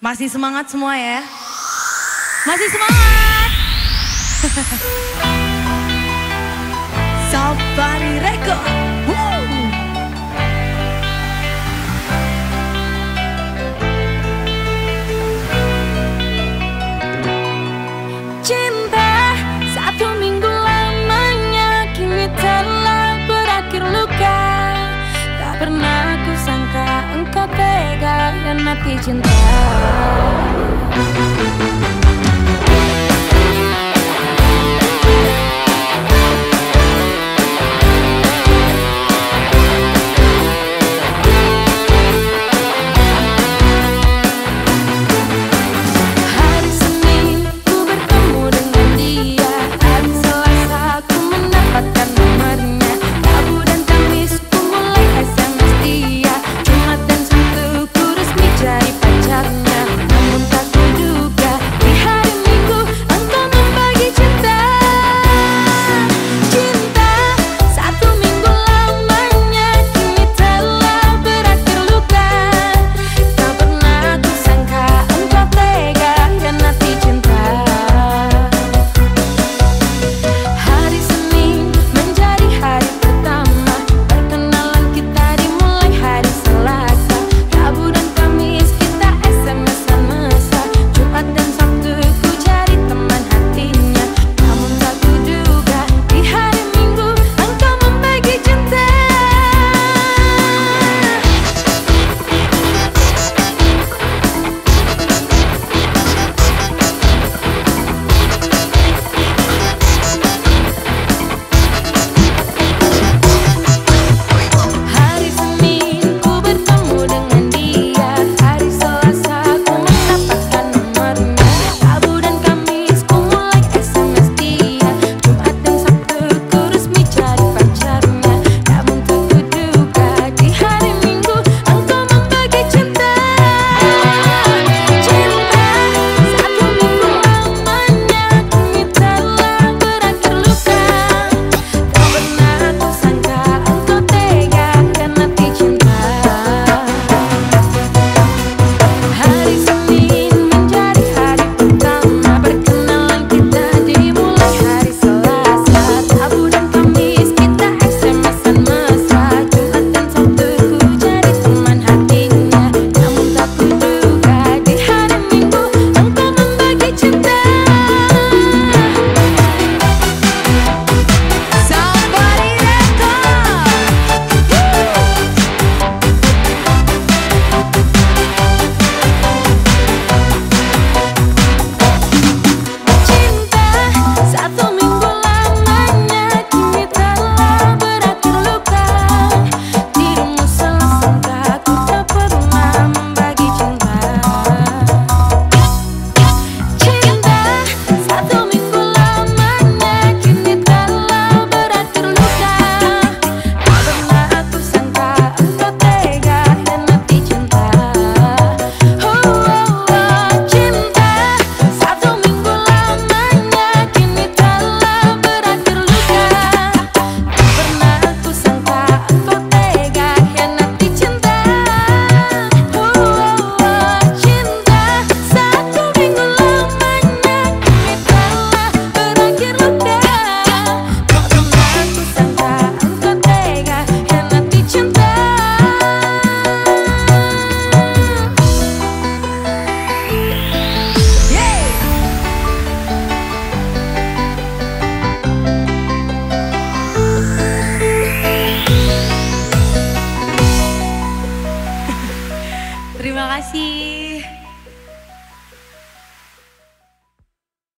Masih semangat semua ya? Masih semangat? tega mati cinta kasih.